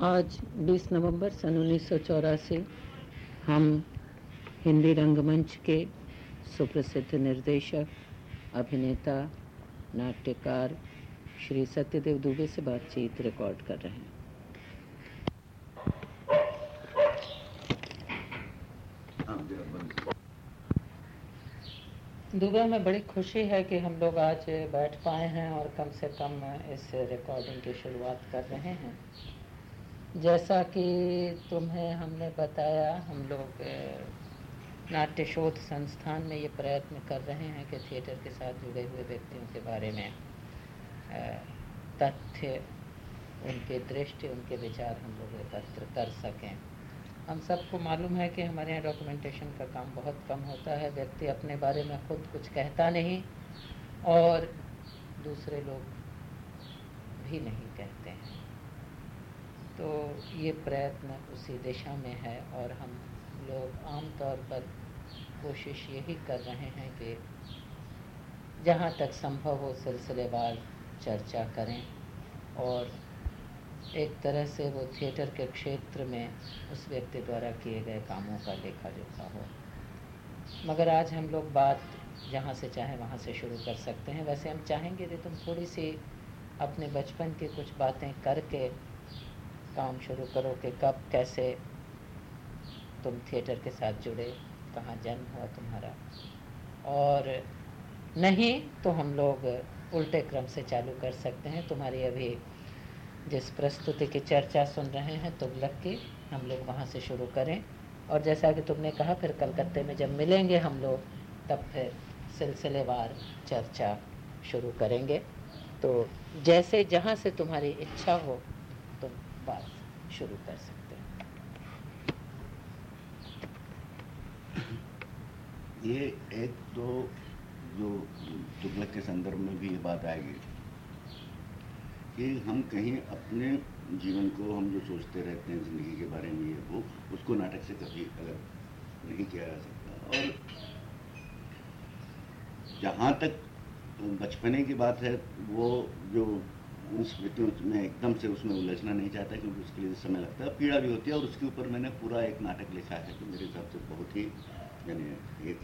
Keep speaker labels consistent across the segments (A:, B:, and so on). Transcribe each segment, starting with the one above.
A: आज 20 नवंबर सन उन्नीस सौ चौरासी हम हिंदी रंगमंच के सुप्रसिद्ध निर्देशक, अभिनेता, नाट्यकार श्री सत्यदेव दुबे से बातचीत रिकॉर्ड कर रहे हैं। दुबे, में बड़ी खुशी है कि हम लोग आज बैठ पाए हैं और कम से कम इस रिकॉर्डिंग की शुरुआत कर रहे हैं। जैसा कि तुम्हें हमने बताया, हम लोग नाट्य शोध संस्थान में ये प्रयत्न कर रहे हैं कि थिएटर के साथ जुड़े हुए व्यक्तियों के बारे में तथ्य, उनके दृष्टि, उनके विचार हम लोग एकत्र कर सकें। हम सबको मालूम है कि हमारे यहाँ डॉक्यूमेंटेशन का काम बहुत कम होता है, व्यक्ति अपने बारे में खुद कुछ कहता नहीं और दूसरे लोग भी नहीं कहते हैं। तो ये प्रयत्न उसी दिशा में है और हम लोग आम तौर पर कोशिश यही कर रहे हैं कि जहाँ तक संभव हो सिलसिलेवार चर्चा करें और एक तरह से वो थिएटर के क्षेत्र में उस व्यक्ति द्वारा किए गए कामों का लेखा जोखा हो। मगर आज हम लोग बात जहाँ से चाहे वहाँ से शुरू कर सकते हैं। वैसे हम चाहेंगे कि तुम थोड़ी सी अपने बचपन की कुछ बातें करके काम शुरू करो कि कब, कैसे तुम थिएटर के साथ जुड़े, कहाँ जन्म हुआ तुम्हारा। और नहीं तो हम लोग उल्टे क्रम से चालू कर सकते हैं। तुम्हारी अभी जिस प्रस्तुति की चर्चा सुन रहे हैं तुगलक की हम लोग वहाँ से शुरू करें। और जैसा कि तुमने कहा, फिर कलकत्ते में जब मिलेंगे हम लोग, तब फिर सिलसिलेवार चर्चा शुरू करेंगे। तो जैसे जहाँ से तुम्हारी इच्छा हो बात शुरू कर सकते हैं।
B: ये एक तो जो तुगलक के संदर्भ में भी ये बात आएगी कि हम कहीं अपने जीवन को हम जो सोचते रहते हैं ज़िंदगी के बारे में ये वो, उसको नाटक से कभी अलग नहीं किया जा सकता। और जहाँ तक बचपने की बात है, वो जो उन स्मृतियों में एकदम से उसमें उलझना नहीं चाहता क्योंकि उसके लिए समय लगता है। पीड़ा भी होती है और उसके ऊपर मैंने पूरा एक नाटक लिखा है तो मेरे हिसाब से बहुत ही यानी एक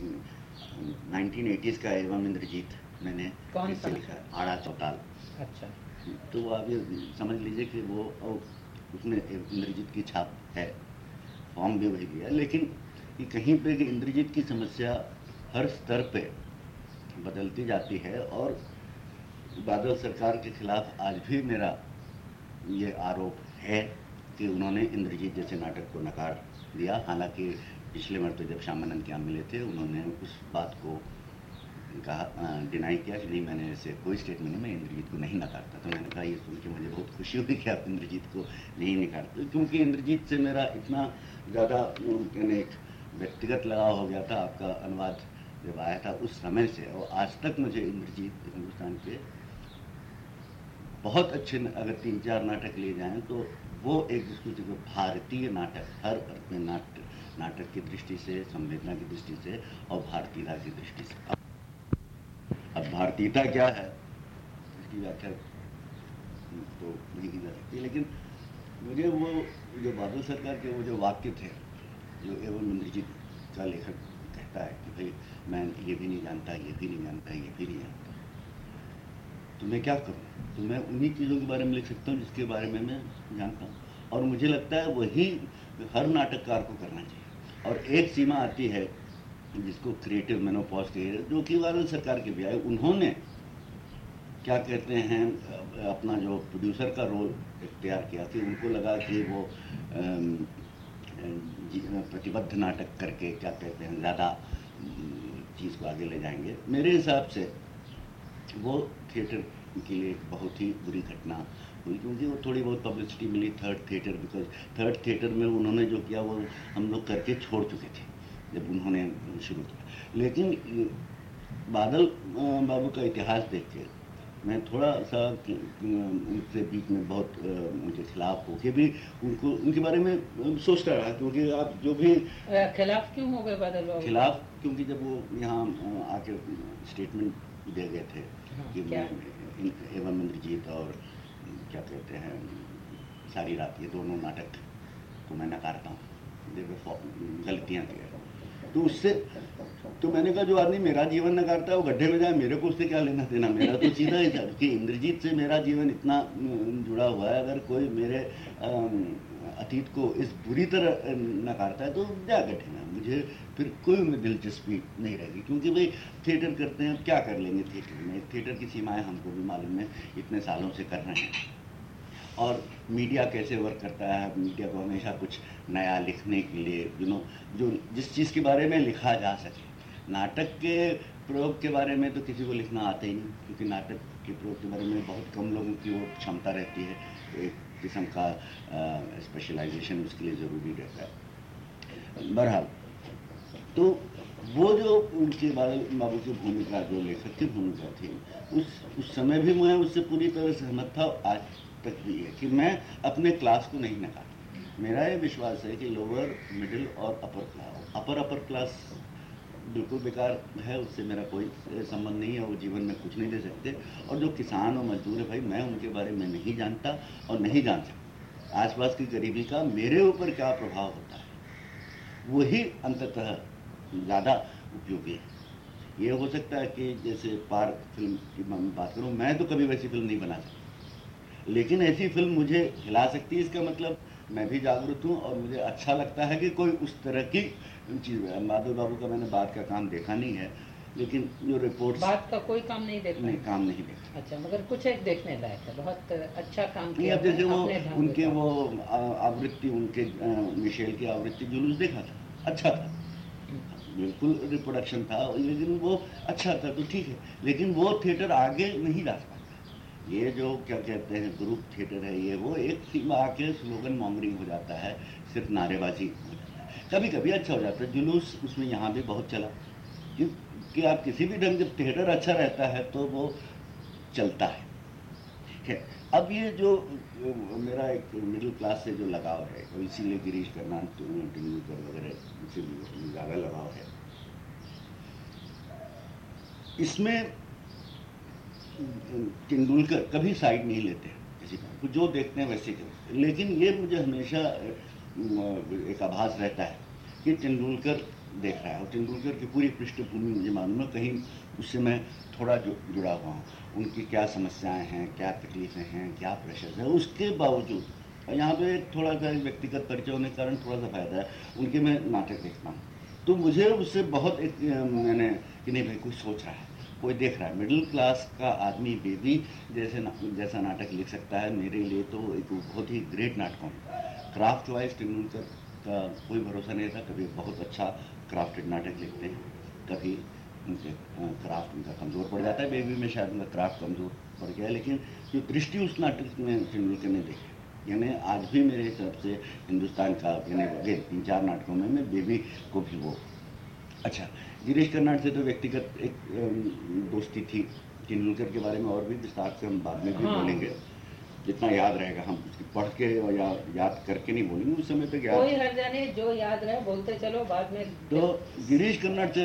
B: नाइनटीन एटीज़ का एवं इंद्रजीत मैंने
A: कौन सा?
B: लिखा है आड़ा चौताल।
A: अच्छा।
B: तो आप ये समझ लीजिए कि वो उसमें इंद्रजीत की छाप है फॉर्म भी वही दिया लेकिन कि कहीं पे कि इंद्रजीत की समस्या हर स्तर पे बदलती जाती है और बादल सरकार के खिलाफ आज भी मेरा ये आरोप है कि उन्होंने इंद्रजीत जैसे नाटक को नकार दिया। हालाँकि पिछले मरते जब श्यामानंद के यहाँ मिले थे, उन्होंने उस बात को कहा डिनाई किया कि नहीं, मैंने ऐसे कोई स्टेटमेंट नहीं, मैं इंद्रजीत को नहीं नकारता तो मैंने कहा, ये सुन के मुझे बहुत खुशी हुई कि आप इंद्रजीत को नहीं नकारते, क्योंकि इंद्रजीत से मेरा इतना ज़्यादा एक व्यक्तिगत लगाव हो गया था, आपका अनुवाद जब आया था उस समय से, और आज तक मुझे इंद्रजीत हिंदुस्तान के बहुत अच्छे अगर तीन चार नाटक लिए जाएँ तो वो एक जिसको जो भारतीय नाटक, हर अर्थ में नाट्य नाटक की दृष्टि से, संवेदना की दृष्टि से और भारतीयता की दृष्टि से। अब भारतीयता क्या है? इसकी व्याख्या तो नहीं की जा सकती, लेकिन मुझे वो जो बादल सरकार के वो जो वाक्य थे, जो एवं इंद्रजीत का लेखक कहता है कि भाई, मैं ये भी नहीं जानता, ये भी नहीं जानता, ये भी नहीं जानता। तो मैं क्या करूँ? तो मैं उन्हीं चीज़ों के बारे में लिख सकता हूँ जिसके बारे में मैं जानता हूँ। और मुझे लगता है वही हर नाटककार को करना चाहिए। और एक सीमा आती है जिसको क्रिएटिव मेनोपॉज के जो कि वारल सरकार के भी आए। उन्होंने क्या कहते हैं, अपना जो प्रोड्यूसर का रोल इख्तियार किया कि उनको लगा कि वो प्रतिबद्ध नाटक करके क्या कहते हैं, ज़्यादा चीज़ को आगे ले जाएँगे। मेरे हिसाब से वो थिएटर के लिए एक बहुत ही बुरी घटना हुई क्योंकि वो थोड़ी बहुत publicity milli third theatre because third theatre में उन्होंने जो किया वो हम लोग करके छोड़ चुके थे जब उन्होंने शुरू किया। लेकिन बादल बाबू का इतिहास देख के मैं थोड़ा सा उनसे बीच में बहुत उनके खिलाफ होके भी उनको उनके बारे में सोचता रहा क्योंकि आप जो भी
A: खिलाफ क्यों हो गए बादल बाबू?
B: खिलाफ क्योंकि जब वो यहाँ आके स्टेटमेंट दे गए थे हाँ, कि मैं एवं इंद्रजीत और क्या कहते हैं सारी रात ये दोनों नाटक को मैं नकारता हूँ। गलतियाँ थी तो उससे तो मैंने कहा जो आदमी मेरा जीवन नकारता है वो गड्ढे में जाए मेरे को उससे क्या लेना देना? मेरा तो सीधा ही था। कि इंद्रजीत से मेरा जीवन इतना जुड़ा हुआ है। अगर कोई मेरे अतीत को इस बुरी तरह नकारता है तो जा गड्ढे में मुझे फिर कोई उनमें दिलचस्पी नहीं रहेगी, क्योंकि भाई थिएटर करते हैं क्या कर लेंगे थिएटर में? थिएटर की सीमाएँ हमको भी मालूम है, इतने सालों से कर रहे हैं। और मीडिया कैसे वर्क करता है? मीडिया को हमेशा कुछ नया लिखने के लिए यू नो जो, जिस चीज़ के बारे में लिखा जा सके। नाटक के प्रयोग के बारे में तो किसी को लिखना आता ही नहीं, क्योंकि नाटक के प्रयोग के बारे में बहुत कम लोगों की वो क्षमता रहती है, एक किस्म का स्पेशलाइजेशन उसके लिए ज़रूरी रहता है। बहरहाल तो वो जो उनके बारे बाबू की भूमिका, जो लेखक की भूमिका थी, उस उस समय भी मैं उससे पूरी तरह सहमत था आज तक भी है कि मैं अपने क्लास को नहीं नकार। मेरा ये विश्वास है कि लोअर मिडिल और upper class upper upper class बिल्कुल बेकार है, उससे मेरा कोई संबंध नहीं है वो जीवन में कुछ नहीं दे सकते। और जो किसान और मजदूर है भाई, मैं उनके बारे में नहीं जानता और नहीं जान सकता। आसपास की गरीबी का मेरे ऊपर क्या प्रभाव होता है? वही अंततः ज़्यादा उपयोगी है। ये हो सकता है कि जैसे पार्क फ़िल्म की मैं बात करूँ, मैं तो कभी वैसी फ़िल्म नहीं बना सकता। लेकिन ऐसी फ़िल्म मुझे हिला सकती है, इसका मतलब मैं भी जागरूक हूँ और मुझे अच्छा लगता है कि कोई उस तरह की चीज़ में माधव बाबू का मैंने बात का काम देखा नहीं है लेकिन जो रिपोर्ट
A: बात का कोई काम नहीं देखा?
B: नहीं काम नहीं देखा।
A: अच्छा मगर कुछ एक देखने लायक है बहुत अच्छा काम
B: किया जैसे वो उनके वो आवृत्ति उनके मिशेल की आवृत्ति जुलूस देखा था अच्छा था। बिल्कुल रिप्रोडक्शन था लेकिन वो अच्छा था तो ठीक है लेकिन वो थिएटर आगे नहीं जा सकता। ये जो क्या कहते हैं ग्रुप थिएटर है ये वो एक सीमा आके स्लोगन मॉन्गरिंग हो जाता है सिर्फ़ नारेबाजी हो जाता है। कभी कभी अच्छा हो जाता है। जुलूस उसमें यहाँ भी बहुत चला। क्योंकि आप किसी भी ढंग जब थिएटर अच्छा रहता है तो वो चलता है। ठीक है अब ये जो, मेरा एक मिडिल क्लास से जो लगाव है तो इसीलिए गिरीश करना तेंदुलकर वगैरह इसे ज़्यादा लगाव है। इसमें, तेंदुलकर कभी साइड नहीं लेते किसी का जो देखते हैं वैसे करते लेकिन ये मुझे हमेशा एक आभास रहता है कि तेंदुलकर देख रहा है और तेंदुलकर की पूरी पृष्ठभूमि मुझे मालूम है कहीं उससे मैं थोड़ा जुड़ा हुआ हूँ। उनकी क्या समस्याएँ हैं क्या तकलीफ़ें हैं क्या प्रेशर है उसके बावजूद यहाँ पे थोड़ा सा व्यक्तिगत परिचय होने के कारण थोड़ा सा फ़ायदा है उनके मैं नाटक देखता हूँ। तो मुझे उससे बहुत एक मैंने कि नहीं भाई कुछ सोच रहा है कोई देख रहा है। मिडिल क्लास का आदमी बेबी जैसे ना, जैसा नाटक लिख सकता है मेरे लिए तो एक बहुत ही ग्रेट नाटकों क्राफ्ट वाइज तेंदुलकर का कोई भरोसा नहीं था कभी बहुत अच्छा क्राफ्टेड नाटक लिखते हैं कभी उनके क्राफ्ट उनका कमज़ोर पड़ जाता है बेबी में शायद उनका क्राफ्ट कमज़ोर पड़ गया लेकिन जो दृष्टि उस नाटक में तेंदुलकर ने देखी यानी आज भी मेरे हिसाब से हिंदुस्तान का यानी तीन चार नाटकों में मैं बेबी को भी वो अच्छा गिरीश कर्नाड से तो व्यक्तिगत एक दोस्ती थी तेंदुलकर के बारे में और भी विस्तार से हम बाद में भी हाँ। बोलेंगे जितना याद रहेगा हम पढ़ के और या, याद करके नहीं बोलेंगे उस समय तक
A: याद कोई हर जाने जो याद रहे बोलते चलो बाद में
B: तो गिरीश कर्नाड से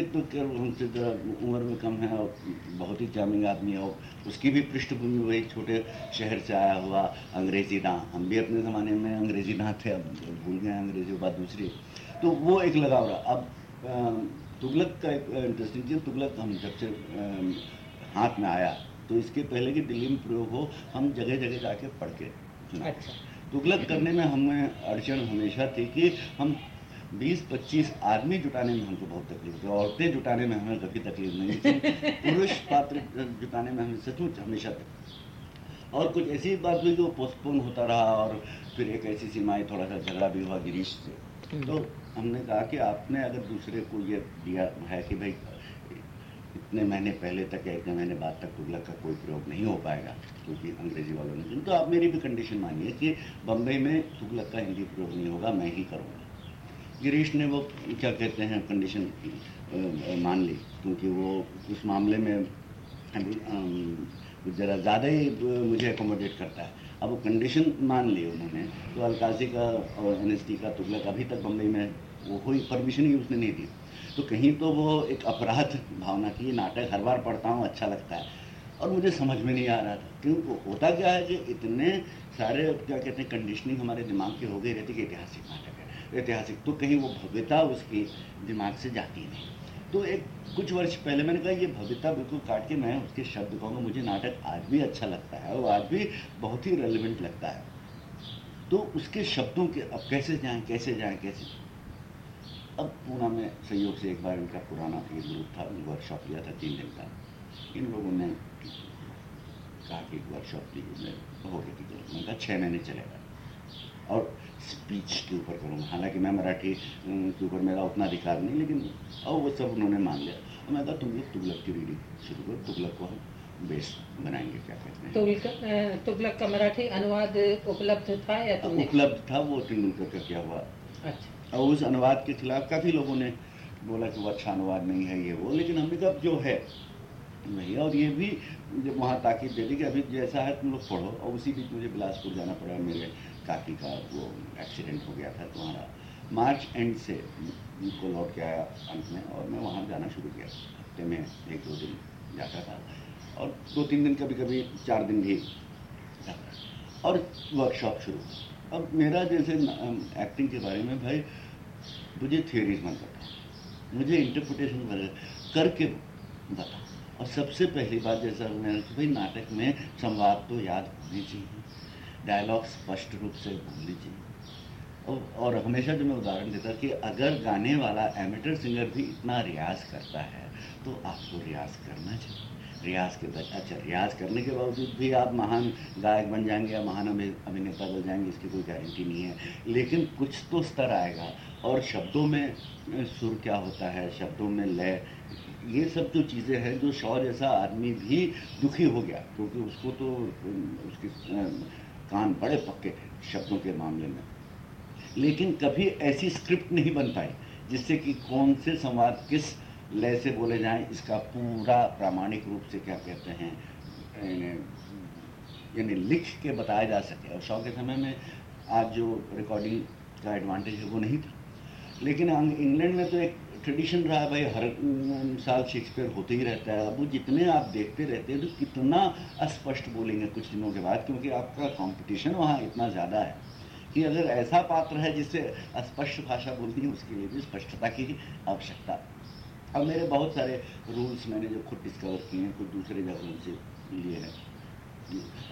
B: एक तो हमसे उम्र में कम है और बहुत ही चार्मिंग आदमी है और उसकी भी पृष्ठभूमि वही छोटे शहर से आया हुआ अंग्रेज़ी ना हम भी अपने ज़माने में अंग्रेज़ी ना थे अब भूल गए अंग्रेज़ी बात दूसरी। तो वो एक लगाव रहा। अब तुगलक का एक इंटरेस्टिंग चीज़ तुगलक हम जब से हाथ में आया तो इसके पहले कि दिल्ली में प्रयोग हो हम जगह जगह जाके पढ़ के अच्छा। तुगलक करने में हमें अड़चन हमेशा थी कि हम 20-25 आदमी जुटाने में हमको बहुत तकलीफ़ थी औरतें जुटाने में हमें कभी तकलीफ़ नहीं थी पुरुष पात्र जुटाने में हमें सचमुच हमेशा और कुछ ऐसी बात हुई जो पोस्टपोन होता रहा और फिर एक ऐसी सीमाएँ थोड़ा सा झगड़ा भी हुआ गिरीश से। हम्म। तो हमने कहा कि आपने अगर दूसरे को ये दिया है कि भाई इतने महीने पहले तक या इतने महीने बाद तक तुगलक का कोई प्रयोग नहीं हो पाएगा, क्योंकि अंग्रेज़ी वालों ने तो आप मेरी भी कंडीशन मानिए कि बम्बई में तुगलक का हिंदी प्रयोग नहीं होगा, मैं ही करूँगा. गिरीश ने वो, क्या कहते हैं कंडीशन मान ली, क्योंकि वो उस मामले में ज़रा ज़्यादा ही मुझे एकोमोडेट करता है। अब वो कंडीशन मान ली उन्होंने तो अलकाजी का और एन का तुगलक अभी तक बम्बई में वो कोई परमिशन ही उसने नहीं दी। तो कहीं तो वो एक अपराध भावना की नाटक हर बार पढ़ता हूँ अच्छा लगता है। और मुझे समझ में नहीं आ रहा था। क्यों? होता क्या है कि इतने सारे, क्या कहते हैं कंडीशनिंग हमारे दिमाग की हो गई रहती कि ऐतिहासिक नाटक है, ऐतिहासिक। तो कहीं वो भव्यता उसकी दिमाग से जाती नहीं। तो एक कुछ वर्ष पहले मैंने कहा, ये भव्यता बिल्कुल काट के मैं उसके शब्द कहूँगा, मुझे नाटक आज भी अच्छा लगता है और आज भी बहुत ही रेलिवेंट लगता है। तो उसके शब्दों के, अब कैसे जाएँ कैसे जाएँ, कैसे अब पूना में सहयोग से एक बार इनका पुराना एक ग्रुप था वर्कशॉप लिया था तीन दिन का। इन लोगों ने कहा कि एक वर्कशॉप ली मैं हो गई थी मैंने कहा छः महीने चलेगा। और स्पीच के ऊपर करूँगा। हालाँकि मैं मराठी के ऊपर मेरा उतना अधिकार नहीं लेकिन और वो सब उन्होंने मान लिया। और मैं कहा तुम लोग तुगलक की रीडिंग शुरू करो। तुगलक को हम बेस बनाएँगे क्या कहते
A: हैं? तुगलक का मराठी अनुवाद उपलब्ध था या तुमने
B: उपलब्ध था वो तेंदुलकर का क्या हुआ। अच्छा। और उस अनुवाद के खिलाफ काफ़ी लोगों ने बोला कि वो अच्छा अनुवाद नहीं है ये वो, लेकिन हमने कहा जो है वही और ये भी जब वहाँ ताकीद दे दी कि अभी जैसा है, तुम लोग पढ़ो, और उसी बीच मुझे बिलासपुर जाना पड़ा, मेरे काकी का वो एक्सीडेंट हो गया था तुम्हारा मार्च एंड से को लौट के आया अंत में, और मैं वहाँ जाना शुरू किया। हफ़्ते में एक दो दिन जाता था, और दो तीन दिन कभी कभी चार दिन भी जाता और वर्कशॉप शुरू अब मेरा जैसे एक्टिंग के बारे में भाई मुझे थियोरीज मन बता मुझे इंटरप्रिटेशन करके बता और सबसे पहली बात जैसा मैंने भाई नाटक में संवाद तो याद होनी चाहिए। डायलॉग स्पष्ट रूप से बोल चाहिए। और, और हमेशा जो मैं उदाहरण देता कि अगर गाने वाला एमेटर सिंगर भी इतना रियाज करता है तो आपको रियाज करना चाहिए। रियाज के बाद अच्छा रियाज करने के बावजूद भी आप महान गायक बन जाएँगे या महान अभिनेता बन जाएँगे, इसकी कोई गारंटी नहीं है। लेकिन कुछ तो स्तर आएगा और शब्दों में सुर क्या होता है, शब्दों में लय, ये सब जो चीज़ें हैं, जो शौ जैसा आदमी भी दुखी हो गया, क्योंकि उसको तो उसके कान बड़े पक्के शब्दों के मामले में। लेकिन कभी ऐसी स्क्रिप्ट नहीं बन पाई, जिससे कि कौन से संवाद किस लय से बोले जाएँ, इसका पूरा प्रामाणिक रूप से क्या कहते हैं यानी लिख के बताया जा सके। और शौक के समय में आज जो रिकॉर्डिंग का एडवांटेज है, वो नहीं था। लेकिन इंग्लैंड में तो एक ट्रेडिशन रहा भाई, हर साल शेक्सपियर होते ही रहता है। अब वो जितने आप देखते रहते हैं तो कितना अस्पष्ट बोलेंगे कुछ दिनों के बाद, क्योंकि आपका कंपटीशन वहाँ इतना ज़्यादा है कि अगर ऐसा पात्र है जिससे अस्पष्ट भाषा बोलती है, उसके लिए भी स्पष्टता की आवश्यकता। अब मेरे बहुत सारे रूल्स मैंने जो खुद डिस्कवर किए हैं कुछ दूसरे जगहों से लिए हैं।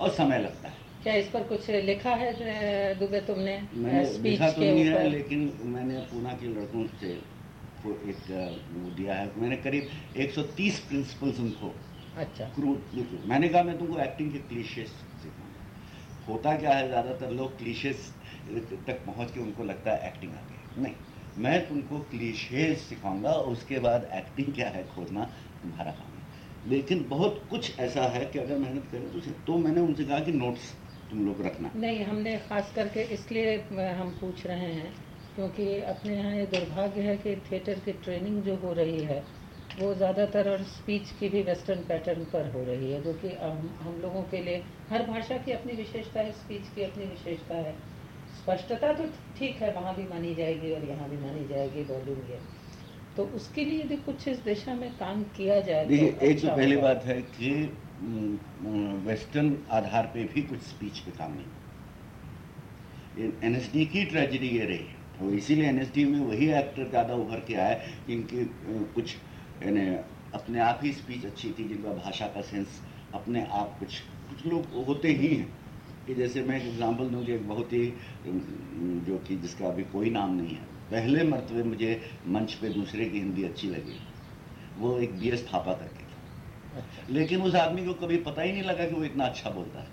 B: और समय लगता है।
A: क्या इस पर कुछ लिखा है दुबे तुमने?
B: मैंने लिखा तो नहीं है लेकिन मैंने पूना के लड़कों से को एक वो दिया है। मैंने करीब 130 प्रिंसिपल्स उनको अच्छा। क्रूड मैंने कहा मैं तुमको एक्टिंग के क्लीशेस सिखाऊँगा। होता क्या है ज़्यादातर लोग क्लीशेस तक पहुँच के उनको लगता है एक्टिंग आ गई नहीं। मैं तुमको क्लीशेज सिखाऊँगा उसके बाद एक्टिंग क्या है खोजना तुम्हारा काम है। लेकिन बहुत कुछ ऐसा है कि अगर मेहनत करें तो तो मैंने उनसे कहा कि नोट्स तुम लोग रखना।
A: नहीं, हमने खास करके इसलिए हम पूछ रहे हैं, क्योंकि अपने यहाँ ये दुर्भाग्य है कि थिएटर की ट्रेनिंग जो हो रही है, वो ज़्यादातर और स्पीच की भी वेस्टर्न पैटर्न पर हो रही है, जो कि हम हम लोगों के लिए हर भाषा की अपनी विशेषता है स्पीच की अपनी विशेषता है। स्पष्टता तो ठीक है वहाँ भी मानी जाएगी और यहाँ भी मानी जाएगी ये तो उसके लिए यदि कुछ इस दिशा में काम किया जाए
B: तो देखिए तो एक तो पहली बात है कि वेस्टर्न आधार पे भी कुछ स्पीच पे काम नहीं एन एस डी की ट्रेजिडी ये रही है। तो इसीलिए एन एस डी में वही एक्टर ज़्यादा उभर के आए जिनकी कुछ यानी अपने आप ही स्पीच अच्छी थी जिनका भाषा का सेंस अपने आप कुछ कुछ लोग होते ही हैं। कि जैसे मैं एक एग्जांपल दूँ कि एक बहुत ही जो कि जिसका अभी कोई नाम नहीं है। पहले मरतबे मुझे मंच पे दूसरे की हिंदी अच्छी लगी। वो एक बी एस थापा करके था। अच्छा। लेकिन उस आदमी को कभी पता ही नहीं लगा कि वो इतना अच्छा बोलता है।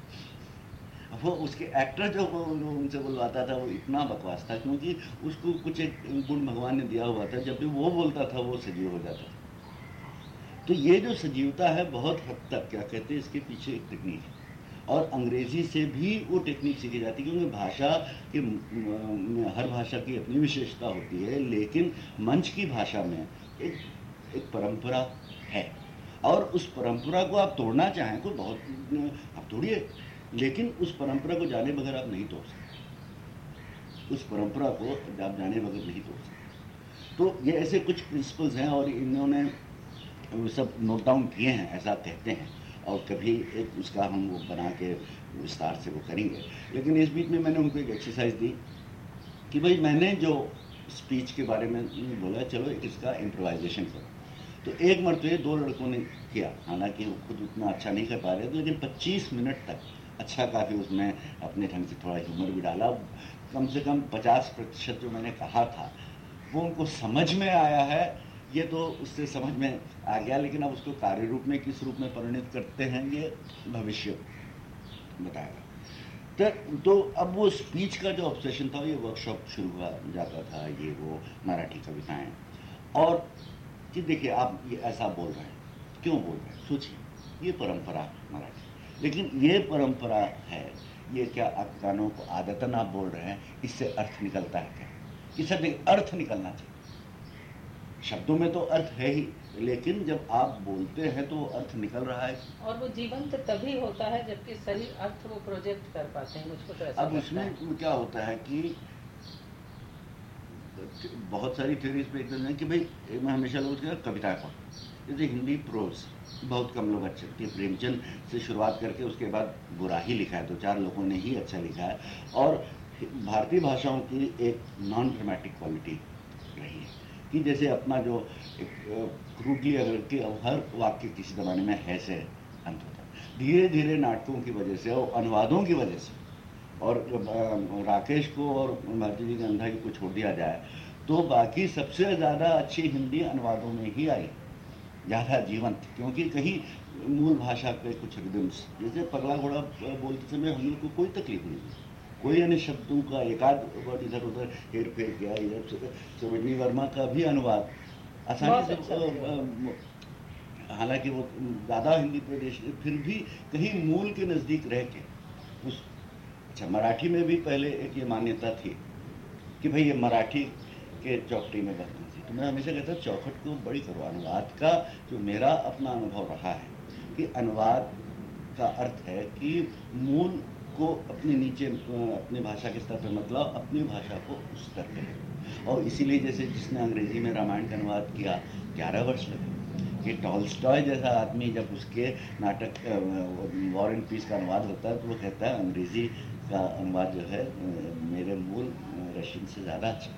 B: वो उसके एक्टर जो वो उनसे बुलवाता था वो इतना बकवास था क्योंकि उसको कुछ एक गुण भगवान ने दिया हुआ था जब भी वो बोलता था वो सजीव हो जाता था। तो ये जो सजीवता है बहुत हद तक क्या कहते हैं इसके पीछे एक टेक्निक है। और अंग्रेज़ी से भी वो टेक्निक सीखी जाती है, क्योंकि भाषा के हर भाषा की अपनी विशेषता होती है, लेकिन मंच की भाषा में एक एक परंपरा है। और उस परंपरा को आप तोड़ना चाहें तो बहुत, आप तोड़िए, लेकिन उस परंपरा को जाने बगैर आप नहीं तोड़ सकते। उस परंपरा को आप जाने बगैर नहीं तोड़ सकते। तो ये ऐसे कुछ प्रिंसिपल्स हैं और इन्होंने सब नोट डाउन किए हैं, ऐसा कहते हैं। और कभी एक उसका हम वो बना के विस्तार से वो करेंगे। लेकिन इस बीच में मैंने उनको एक एक्सरसाइज दी कि भाई मैंने जो स्पीच के बारे में बोला, चलो इसका इम्प्रोवाइजेशन करो। तो एक मरतबे दो लड़कों ने किया। हालाँकि वो खुद उतना अच्छा नहीं कर पा रहे थे, लेकिन 25 मिनट तक अच्छा काफ़ी उसमें अपने ढंग से थोड़ा ह्यूमर भी डाला। कम से कम 50 प्रतिशत जो मैंने कहा था, वो उनको समझ में आया है ये तो उससे समझ में आ गया लेकिन अब उसको कार्य रूप में किस रूप में परिणित करते हैं ये भविष्य बताएगा। तो, तो अब वो स्पीच का जो ऑब्सेशन था ये वर्कशॉप शुरू हुआ जाता था ये वो मराठी कविताएँ। और कि देखिए आप ये ऐसा बोल रहे हैं। क्यों बोल रहे हैं? सोचिए ये परंपरा मराठी। लेकिन ये परंपरा है ये क्या आप गानों को आदतन आप बोल रहे हैं इससे अर्थ निकलता है क्या? इससे अर्थ निकलना चाहिए। शब्दों में तो अर्थ है ही लेकिन जब आप बोलते हैं तो अर्थ निकल रहा है।
A: और वो जीवंत तभी होता है जबकि सही अर्थ वो प्रोजेक्ट कर पाते हैं मुझको तो
B: अब उसमें क्या होता है कि बहुत सारी थ्योरीज पे एकदम है कि भाई मैं हमेशा लोग कविताएँ पढ़ जैसे हिंदी प्रोज बहुत कम लोग अच्छे लगती है प्रेमचंद से शुरुआत करके उसके बाद बुरा ही लिखा है दो चार लोगों ने ही अच्छा लिखा है। और भारतीय भाषाओं की एक नॉन ड्रामेटिक क्वालिटी कि जैसे अपना जो क्रूडली अगर कि हर वाक्य किसी ज़माने में है से अंत होता है। धीरे धीरे नाटकों की वजह से और अनुवादों की वजह से और राकेश को और भारती जी गंधा को छोड़ दिया जाए तो बाकी सबसे ज़्यादा अच्छी हिंदी अनुवादों में ही आई। ज़्यादा जीवंत, क्योंकि कहीं मूल भाषा के कुछ रिदम्स जैसे पगला घोड़ा बोलते समय हम लोग को कोई तकलीफ़ नहीं हुई। कोई अन्य शब्दों का एकाध वर्ड इधर उधर हेर फेर किया इधर सरोजनी वर्मा का भी अनुवाद। आसानी से अच्छा हालाँकि वो ज़्यादा हिंदी प्रदेश फिर भी कहीं मूल के नज़दीक रह के उस अच्छा मराठी में भी पहले एक ये मान्यता थी कि भाई ये मराठी के चौकटी में बनती थी। तो मैं हमेशा कहता चौखट को बड़ी करो। अनुवाद का जो मेरा अपना अनुभव रहा है कि अनुवाद का अर्थ है कि मूल को अपने नीचे अपने भाषा के स्तर पर मतलब अपनी भाषा को उस स्तर पर और इसीलिए जैसे जिसने अंग्रेज़ी में रामायण का अनुवाद किया, ग्यारह वर्ष लगे। कि टॉलस्टॉय जैसा आदमी जब उसके नाटक वॉर एंड पीस का अनुवाद होता है तो वो कहता है, अंग्रेज़ी का अनुवाद जो है मेरे मूल रशियन से ज़्यादा अच्छा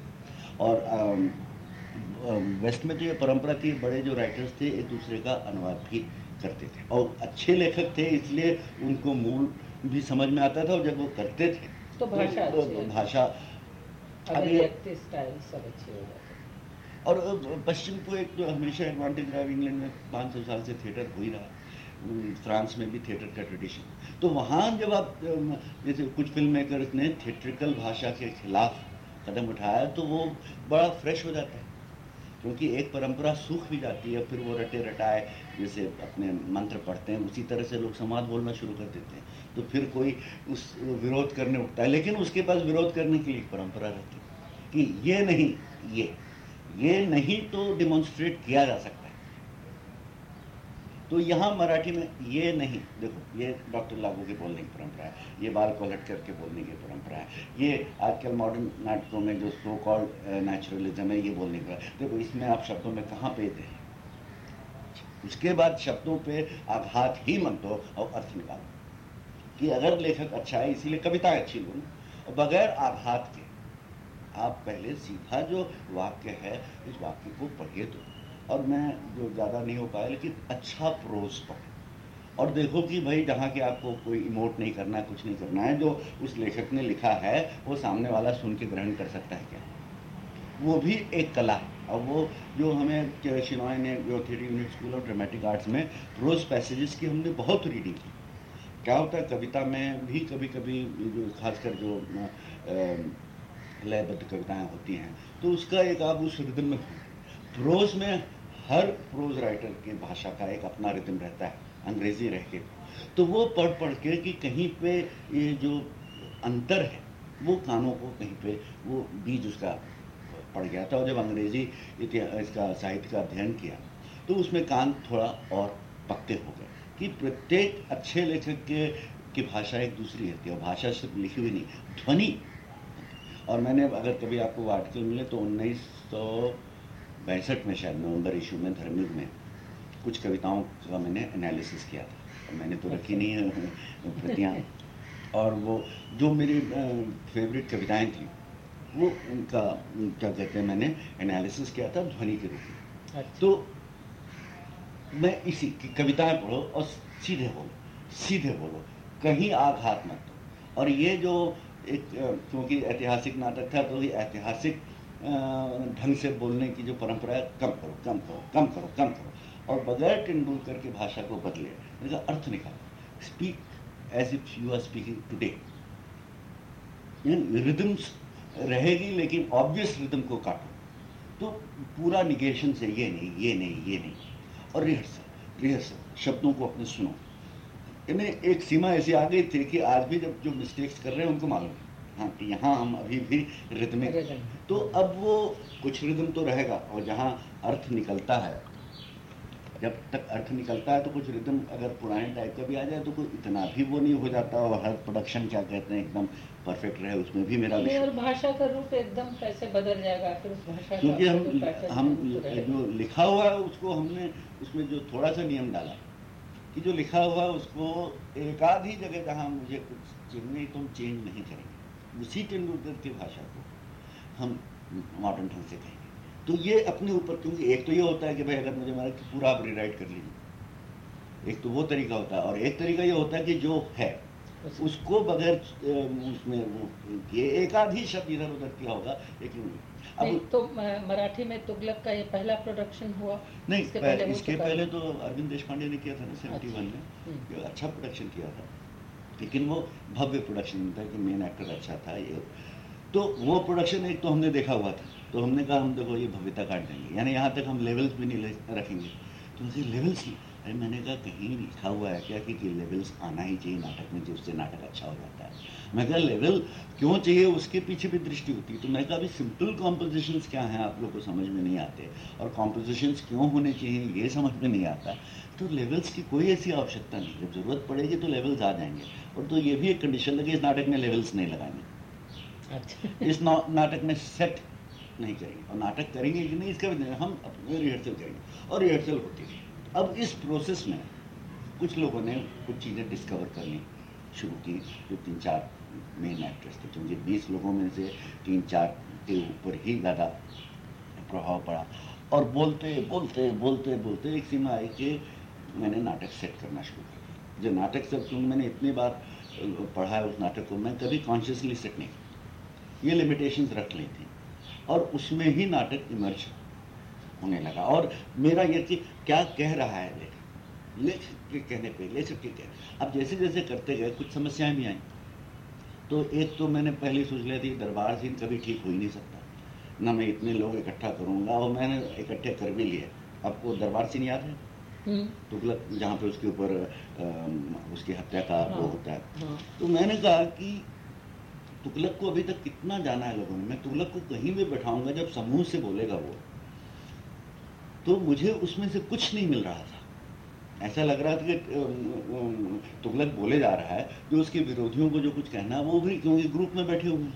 B: और वेस्ट में तो ये परंपरा थी, बड़े जो राइटर्स थे, एक दूसरे का अनुवाद भी करते थे। और अच्छे लेखक थे, इसलिए उनको मूल भी समझ में आता था और जब वो करते थे
A: तो भाषा
B: तो, भाषा
A: अभी स्टाइल सब अच्छे हो
B: और पश्चिम को एक तो हमेशा एडवांटेज रहा इंग्लैंड में पाँच सौ साल से थिएटर हो ही रहा फ्रांस में भी थिएटर का ट्रेडिशन तो वहाँ जब आप जैसे कुछ फ़िल्म मेकर्स ने थिएट्रिकल भाषा के खिलाफ कदम उठाया तो वो बड़ा फ्रेश हो जाता है। क्योंकि एक परंपरा सूख भी जाती है फिर वो रटे रटाए जैसे अपने मंत्र पढ़ते हैं उसी तरह से लोग संवाद बोलना शुरू कर देते हैं। तो फिर कोई उस विरोध करने उठता है। लेकिन उसके पास विरोध करने की एक परंपरा रहती है कि ये नहीं, ये ये नहीं तो डिमॉन्स्ट्रेट किया जा सकता है। तो यहाँ मराठी में ये नहीं, देखो, ये डॉक्टर लागू के बोलने की परंपरा है, ये बाल कोलट करके बोलने की परंपरा है, ये आजकल मॉडर्न नाटकों में जो सो कॉल्ड नेचुरलिज्म है, ये बोलने की देखो, इसमें आप शब्दों में कहाँ पे थे? उसके बाद शब्दों पे हाथ ही मत दो और अर्थ निकालो। कि अगर लेखक अच्छा है, इसीलिए कविताएँ अच्छी लो बगैर आघात के, आप पहले सीधा जो वाक्य है, इस वाक्य को पढ़िए तो। और मैं जो ज़्यादा नहीं हो पाया, लेकिन अच्छा प्रोज पढ़े। और देखो कि भाई, जहाँ के आपको कोई इमोट नहीं करना है कुछ नहीं करना है, जो उस लेखक ने लिखा है, वो सामने वाला सुन के ग्रहण कर सकता है क्या? वो भी एक कला है। और वो जो हमें शिनॉय ने, जो theatre unit school of dramatic arts में रोज पैसेजेस की हमने बहुत रीडिंग की। क्या होता है, कविता में भी कभी कभी जो खासकर जो लयबद्ध कविताएँ होती हैं तो उसका एक आप उस रिदम में प्रोज में हर प्रोज राइटर की भाषा का एक अपना रिदम रहता है, अंग्रेज़ी रह के। तो वो पढ़ पढ़ के कि कहीं पे ये जो अंतर है, वो कानों को कहीं पे, वो बीज उसका पड़ गया था और जब अंग्रेज़ी इसका साहित्य का अध्ययन किया तो उसमें कान थोड़ा और पक्के हो गए। कि प्रत्येक अच्छे लेखक के की भाषा एक दूसरी रहती है और भाषा सिर्फ़ लिखी हुई नहीं ध्वनि। और मैंने अगर कभी आपको आर्टिकल मिले तो उन्नीस सौ बैसठ में शायद नवंबर इशू में धर्मयुग में कुछ कविताओं का मैंने एनालिसिस किया था। मैंने तो रखी नहीं है प्रतियाँ। और वो जो मेरी फेवरेट कविताएँ थी वो उनका क्या कहते हैं मैंने एनालिसिस किया था ध्वनि के रूप में। अच्छा। तो मैं इसी की कविताएँ पढ़ो और सीधे बोलो सीधे बोलो, कहीं आघात मत दो। और ये जो एक क्योंकि ऐतिहासिक नाटक था तो ये ऐतिहासिक ढंग से बोलने की जो परंपरा है, कम करो कम करो कम करो कम करो। और बगैर तेंदुलकर की भाषा को बदले, इसका अर्थ निकालो। Speak as if you are speaking today rhythms रहेगी, लेकिन ऑब्वियस रिदम को काटो। तो पूरा निगेशन से ये नहीं ये नहीं ये नहीं। और रिहर्सल रिहर्सल शब्दों को अपने सुनो। इन्हें एक सीमा ऐसी आ गई थी कि आज भी जब जो मिस्टेक्स कर रहे हैं उनको मालूम है। हाँ कि यहाँ हम अभी भी रिदमिक तो अब वो कुछ रिदम तो रहेगा और जहाँ अर्थ निकलता है जब तक अर्थ निकलता है तो कुछ रिदम अगर पुराने टाइप का भी आ जाए तो कोई इतना भी वो नहीं हो जाता और हर प्रोडक्शन क्या कहते हैं एकदम परफेक्ट रहे उसमें भी मेरा
A: और भाषा का रूप एकदम कैसे बदल जाएगा? फिर उस भाषा
B: क्योंकि हम हम जो लिखा हुआ है उसको हमने उसमें जो थोड़ा सा नियम डाला कि जो लिखा हुआ है उसको एक आध ही जगह जहाँ मुझे कुछ चेंज तो हम चेंज नहीं करेंगे। उसी तेंदुलकर की भाषा को हम मॉडर्न ढंग से कहेंगे। तो ये अपने ऊपर क्योंकि एक तो ये होता है कि भाई अगर मुझे मारा कि पूरा आप रिराइट कर लीजिए। एक तो वो तरीका होता है और एक तरीका ये होता है कि जो है उसको बगैर उसमें ये एक आध शब्द इधर उधर किया होगा लेकिन
A: अब तो मराठी में तुगलक का ये पहला प्रोडक्शन हुआ
B: नहीं इसके पहले, इसके पहले तो अरविंद देश पांडे ने किया था ना सेवेंटी वन में। हम्म। अच्छा प्रोडक्शन किया था। लेकिन वो भव्य प्रोडक्शन था कि मेन एक्टर अच्छा था ये। तो वो प्रोडक्शन एक तो हमने देखा हुआ था। तो हमने कहा हम देखो ये भव्यता काट देंगे। यानी यहाँ तक हम लेवल्स भी नहीं रखेंगे। तो उनसे लेवल्स ही अरे मैंने कहा कहीं लिखा हुआ है क्या कि, कि लेवल्स आना ही चाहिए नाटक में जिससे नाटक अच्छा हो जाता है? मैं कहा लेवल क्यों चाहिए? उसके पीछे भी दृष्टि होती है। तो मैं कहा अभी सिंपल कॉम्पोजिशन क्या हैं? आप लोग को समझ में नहीं आते। और कॉम्पोजिशन क्यों होने चाहिए ये समझ में नहीं आता। तो लेवल्स की कोई ऐसी आवश्यकता नहीं। जब ज़रूरत पड़ेगी तो लेवल्स आ जाएँगे। और तो ये भी एक कंडीशन लगी इस नाटक में लेवल्स नहीं लगाएँगे अच्छा। इस नाटक में सेट नहीं करेंगे। और नाटक करेंगे कि नहीं, इसका भी हम अपने रिहर्सल करेंगे। और रिहर्सल होती है। अब इस प्रोसेस में कुछ लोगों ने कुछ चीज़ें डिस्कवर करनी शुरू की, जो तीन चार मेन एक्ट्रेस थे। क्योंकि बीस लोगों में से तीन चार के ऊपर ही ज़्यादा प्रभाव पड़ा। और बोलते बोलते बोलते बोलते एक सीमा आई कि मैंने नाटक सेट करना शुरू किया जो नाटक सेट क्योंकि मैंने इतनी बार पढ़ा है उस नाटक को, मैं कभी कॉन्शियसली सेट नहीं ये लिमिटेशंस रख ली थी। और उसमें ही नाटक इमर्ज होने लगा। और मेरा ये कि क्या कह रहा है लेखक? लेखक के कहने पे लेखक के कह अब जैसे जैसे करते गए कुछ समस्याएँ भी आई। तो एक तो मैंने पहले सोच लिया थी दरबार सीन कभी ठीक हो ही नहीं सकता। ना मैं इतने लोग इकट्ठा करूँगा और मैंने इकट्ठे कर भी लिए। आपको दरबार सीन याद है? हम्म। तुगलक जहाँ पे उसके ऊपर उसकी हत्या का हाँ, वो होता है। हाँ। तो मैंने कहा कि तुगलक को अभी तक कितना जाना है लोगों ने? मैं तुगलक को कहीं भी बैठाऊँगा, जब समूह से बोलेगा वो तो मुझे उसमें से कुछ नहीं मिल रहा था। ऐसा लग रहा था कि तुगलक बोले जा रहा है जो उसके विरोधियों को जो कुछ कहना है, वो भी क्योंकि ग्रुप में बैठे हुए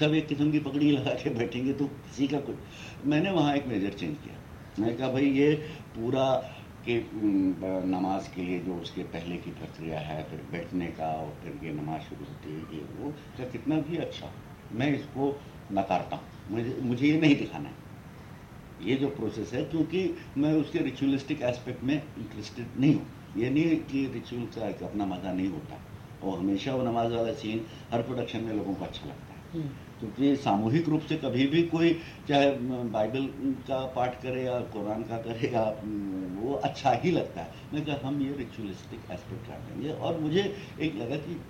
B: सब एक किस्म की पकड़ी लगा के बैठेंगे तो किसी का कुछ। मैंने वहाँ एक मेजर चेंज किया। मैंने कहा, भाई, ये पूरा के नमाज़ के लिए जो उसके पहले की प्रक्रिया है, फिर बैठने का और फिर ये नमाज़ शुरू होती है, ये वो क्या कितना भी अच्छा मैं इसको नकारता हूँ। मुझे मुझे ये नहीं दिखाना है। ये जो प्रोसेस है, क्योंकि मैं उसके रिचुअलिस्टिक एस्पेक्ट में इंटरेस्टेड नहीं हूँ। ये नहीं कि रिचुअल का अपना मज़ा नहीं होता। और हमेशा वो नमाज़ वाला सीन हर प्रोडक्शन में लोगों को अच्छा लगता है। हम्म। क्योंकि सामूहिक रूप से कभी भी कोई चाहे बाइबल का पाठ करे या कुरान का करे या वो अच्छा ही लगता है। मैं कहा, हम ये रिचुअलिस्टिक एस्पेक्ट कर देंगे और मुझे एक लगा कि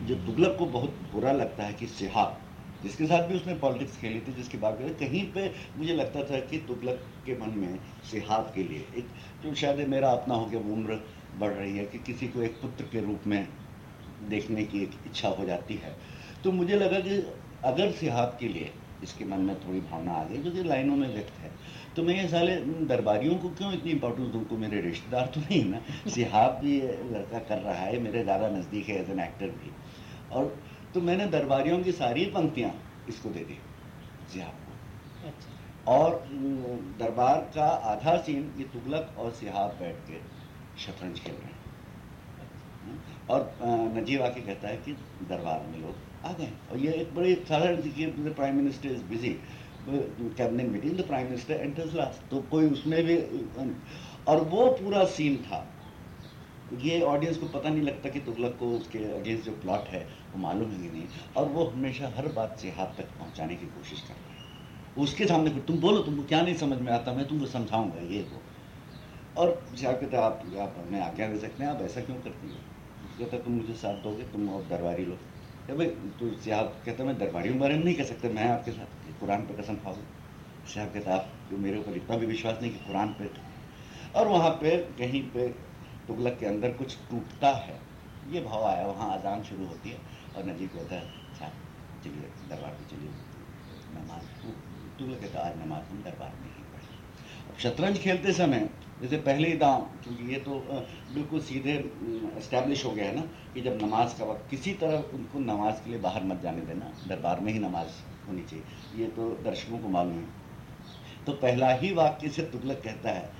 B: जो तुगलक को बहुत बुरा लगता है कि सिहाब जिसके साथ भी उसने पॉलिटिक्स खेली थी, जिसकी बात करें, कहीं पे मुझे लगता था कि तुगलक के मन में सिहाब के लिए एक, जो शायद मेरा अपना हो गया उम्र बढ़ रही है कि किसी को एक पुत्र के रूप में देखने की एक इच्छा हो जाती है। तो मुझे लगा कि अगर सिहाब के लिए इसके मन में थोड़ी भावना आ गई जो कि लाइनों में व्यक्त है। तो मैं ये साले दरबारियों को क्यों इतनी इंपॉर्टेंस दूँ को मेरे रिश्तेदार तो नहीं ना? सिहाब भी लड़का कर रहा है मेरे ज़्यादा नज़दीक है एज एन एक्टर भी। और तो मैंने दरबारियों की सारी पंक्तियाँ इसको दे दी सिहाब को। अच्छा। और दरबार का आधा सीन ये तुगलक और सिहाब बैठ के शतरंज खेल रहे हैं। और नजीब आके कहता है कि दरबार में लोग आ गए। और ये एक बड़ी साधारण सी prime minister is busy cabinet meeting the prime minister enters last तो कोई उसमें भी और वो पूरा सीन था। ये ऑडियंस को पता नहीं लगता कि तुगलक को उसके अगेंस्ट जो प्लॉट है, वो मालूम है कि नहीं। और वो हमेशा हर बात से हाथ तक पहुँचाने की कोशिश कर रहा है। उसके सामने तुम बोलो, तुमको क्या नहीं समझ में आता? मैं तुमको समझाऊँगा, ये वो। और शाह आप आप हमें आज्ञा दे सकते हैं, आप ऐसा क्यों करती हो? कहता तुम मुझे साथ दोगे, तुम और दरबारी लोग। भाई तो सियाब कहता मैं दरबारी बारे में नहीं कह सकते, मैं आपके साथ कुरान पर कसम खाऊँ। साहब कहता आप मेरे ऊपर इतना भी विश्वास नहीं कि कुरान पे और वहाँ पे, कहीं पे तुगलक के अंदर कुछ टूटता है, ये भाव आया, वहाँ अजान शुरू होती है और नजीब कहता है, साहब, चलिए, दरबार पे चलिए, नमाज़, तुगलक कहता आज नमाज़ हम दरबार में ही पढ़ी अब शतरंज खेलते समय जैसे पहले ही दाम क्योंकि ये तो बिल्कुल सीधे इस्टेब्लिश हो गया है ना, कि जब नमाज़ का वक्त, किसी तरह उनको नमाज़ के लिए बाहर मत जाने देना, दरबार में ही नमाज़ होनी चाहिए। ये तो दर्शकों को मालूम है। तो पहला ही वाक्य से तुगलक कहता है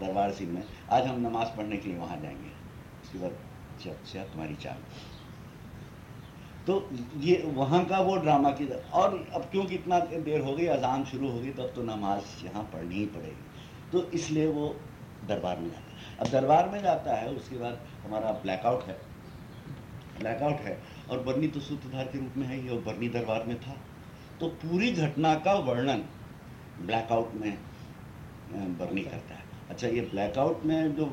B: दरबार सिंह में, आज हम नमाज़ पढ़ने के लिए वहाँ जाएँगे। उसके बाद अच्छा तुम्हारी चाल। तो ये वहाँ का वो ड्रामा की और अब क्योंकि इतना देर हो गई, अजान शुरू हो गई, तब तो नमाज़ यहाँ पढ़नी ही पड़ेगी। तो इसलिए वो दरबार में जाता है। अब दरबार में जाता है, उसके बाद हमारा ब्लैकआउट है। ब्लैकआउट है, और बर्नी तो सूत्रधार के रूप में है और बर्नी दरबार में था। तो पूरी घटना का वर्णन ब्लैकआउट में बर्नी करता है। अच्छा ये ब्लैकआउट में जो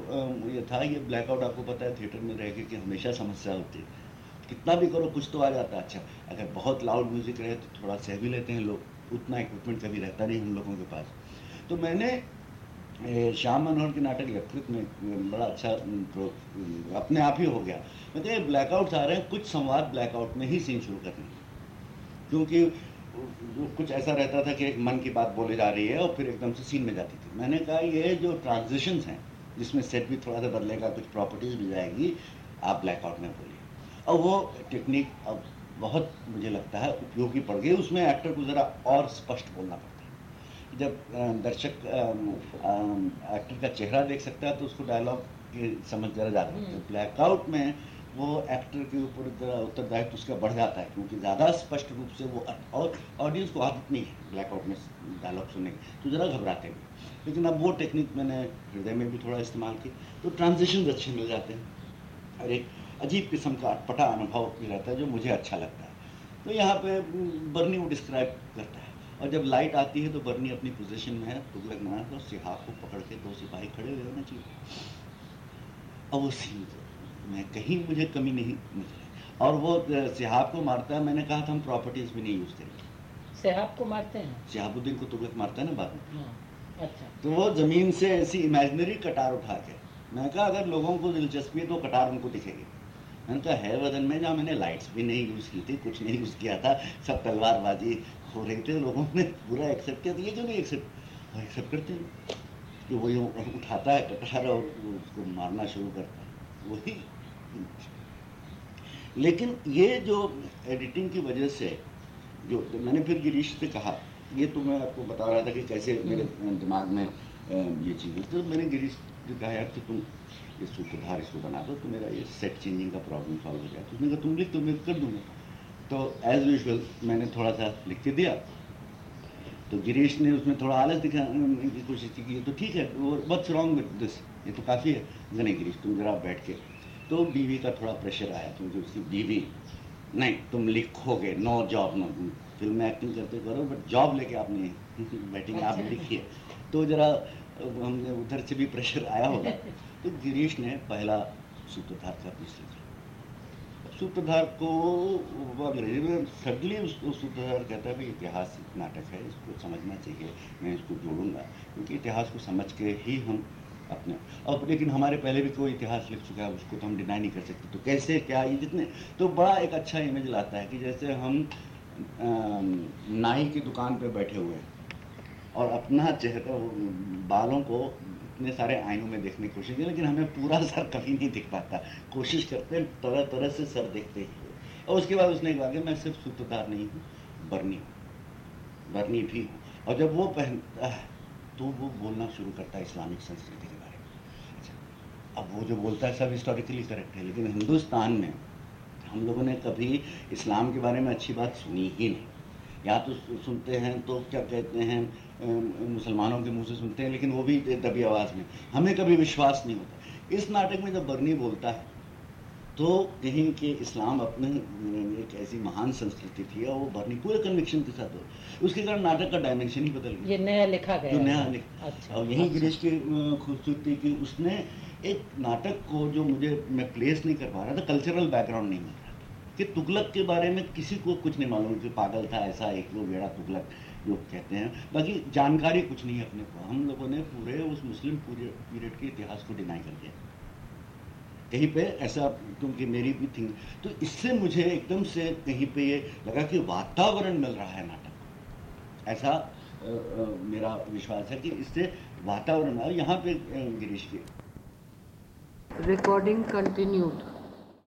B: ये था, ये ब्लैकआउट आपको पता है थिएटर में रह कि हमेशा समस्या होती है। कितना भी करो, कुछ तो आ जाता है। अच्छा अगर बहुत लाउड म्यूज़िक रहे तो थोड़ा सह भी लेते हैं लोग। उतना इक्विपमेंट कभी रहता नहीं हम लोगों के पास। तो मैंने श्याम मनोहर के नाटक यकृत में बड़ा अच्छा अपने आप ही हो गया। मतलब ब्लैकआउट आ रहे हैं, कुछ संवाद ब्लैकआउट में ही सीन शुरू करने क्योंकि कुछ ऐसा रहता था कि एक मन की बात बोले जा रही है और फिर एकदम से सीन में जाती थी। मैंने कहा, ये जो ट्रांजिशंस हैं, जिसमें सेट भी थोड़ा सा बदलेगा, कुछ प्रॉपर्टीज़ भी जाएगी, आप ब्लैकआउट में बोलिए। और वो टेक्निक अब बहुत मुझे लगता है उपयोगी पड़ गई। उसमें एक्टर को ज़रा और स्पष्ट बोलना पड़ता जब दर्शक एक्टर का चेहरा देख सकता है तो उसको डायलॉग की समझ जरा जाता है। तो ब्लैकआउट में वो एक्टर के ऊपर उत्तरदायित्व उसका बढ़ जाता है क्योंकि ज़्यादा स्पष्ट रूप से वो और ऑडियंस को आदत नहीं है ब्लैकआउट में डायलॉग सुनने की तो ज़रा घबराते हैं लेकिन अब वो टेक्निक मैंने हृदय में भी थोड़ा इस्तेमाल की तो ट्रांजिशन अच्छे मिल जाते हैं। और एक अजीब किस्म का अटपटा अनुभव भी रहता है जो मुझे अच्छा लगता है। तो यहाँ पे बर्नी वो डिस्क्राइब करता है। और जब लाइट आती है तो बर्नी अपनी पोजीशन में है तुगलक मना तो सिहाब को पकड़ के दो सिपाही खड़े हुए होना चाहिए। और वो सीन में कहीं मुझे कमी नहीं निकली और वो सिहाब को मारता है मैंने कहा था हम प्रॉपर्टीज़ भी नहीं यूज़ करेंगे।
A: सिहाब को मारते हैं?
B: सिहाबुद्दीन को तुगलक मारता है ना बाद में।
A: हाँ, अच्छा।
B: तो वो ज़मीन से ऐसी इमेजनरी कटार उठा के मैं कहा अगर लोगों को दिलचस्पी है तो कटार उनको दिखेगी। मैंने कहा है वज़न में जहाँ मैंने लाइट्स भी नहीं यूज़ की थी कुछ नहीं यूज़ किया था सब तलवारबाजी हो रही थी लोगों ने पूरा एक्सेप्ट किया ये क्यों नहीं एक्सेप्ट एक्सेप्ट करते हैं। कि वो उठाता है कटार और उसको मारना शुरू करता है। वही। लेकिन ये जो एडिटिंग की वजह से जो तो मैंने फिर गिरीश से कहा ये तो मैं आपको बता रहा था कि कैसे मेरे दिमाग में ये चीज़ तो मैंने गिरीश से कहा यार कि तुम इस सूत्रधार इसको बना दो तो मेरा ये सेट चेंजिंग का प्रॉब्लम सॉल्व हो जाए तो उसने कहा तुम लिख तो मैं कर दूँगा। तो एज यूजल मैंने थोड़ा सा लिख के दिया। तो गिरीश ने उसमें थोड़ा आलस दिखाने की कोशिश की तो ठीक है व्हाट्स रॉन्ग विद दिस ये तो काफ़ी है। नहीं गिरीश तुम जरा बैठ के। तो बीवी का थोड़ा प्रेशर आया तो जो उसकी बीवी नहीं तुम लिखोगे no job no film acting करते करो बट जॉब लेके आप नहीं बैटिंग आप अच्छा। लिखिए। तो जरा हमने उधर से भी प्रेशर आया होगा। तो गिरीश ने पहला सूत्रधार का पीस लिखा सूत्रधार को अंग्रेज़ी में सर्जली उसको सूत्रधार कहता है, भाई, इतिहास नाटक है, इसको समझना चाहिए, मैं इसको जोड़ूँगा। क्योंकि इतिहास को समझ के ही हम अपने अब लेकिन हमारे पहले भी कोई इतिहास लिख चुका है, उसको तो हम डिनाई नहीं कर सकते। तो कैसे, क्या, ये जितने तो बड़ा एक अच्छा इमेज लाता है कि जैसे हम नाई की दुकान पर बैठे हुए हैं। और अपना चेहरा बालों को इतने सारे आयनों में देखने की कोशिश की, लेकिन हमें पूरा सर कभी नहीं दिख पाता। कोशिश करते तरह तरह से सर देखते ही और उसके बाद उसने कहा कि मैं सिर्फ़ सूत्रधार नहीं हूँ बर्नी हूँ बर्नी भी हूँ। और जब वो पहनता है तो वो बोलना शुरू करता है इस्लामिक संस्कृति के बारे में। अच्छा अब वो जो बोलता है, सब हिस्टोरिकली करेक्ट है, लेकिन हिंदुस्तान में हम लोगों ने कभी इस्लाम के बारे में अच्छी बात सुनी ही नहीं। या तो सुनते हैं तो क्या कहते हैं मुसलमानों के मुँह से सुनते हैं लेकिन वो भी दबी आवाज़ में। हमें कभी विश्वास नहीं होता। इस नाटक में जब बर्नी बोलता है तो कहीं के इस्लाम अपने एक ऐसी महान संस्कृति थी और वो बर्नी पूरे कन्विक्शन के साथ हो। उसके कारण नाटक का डायमेंशन ही बदल
A: गया। ये नया लिखा गया
B: जो नया लिखा अच्छा, और यही अच्छा। गिरीश की खूबसूरती की उसने एक नाटक को जो मुझे मैं प्लेस नहीं कर पा रहा था कल्चरल बैकग्राउंड नहीं मिल कि तुगलक के बारे में किसी को कुछ नहीं मालूम कि पागल था ऐसा एक वो बेड़ा तुगलक लोग कहते हैं। बाकी जानकारी कुछ नहीं है अपने को। हम लोगों ने पूरे उस मुस्लिम पीरियड के इतिहास को डिनाई कर दिया। कहीं पे ऐसा क्योंकि मेरी भी थी तो इससे मुझे एकदम से कहीं पे ये लगा कि वातावरण मिल रहा है नाटक ऐसा आ, आ, मेरा विश्वास है कि इससे वातावरण यहाँ पे गिरीश की
A: रिकॉर्डिंग कंटिन्यूड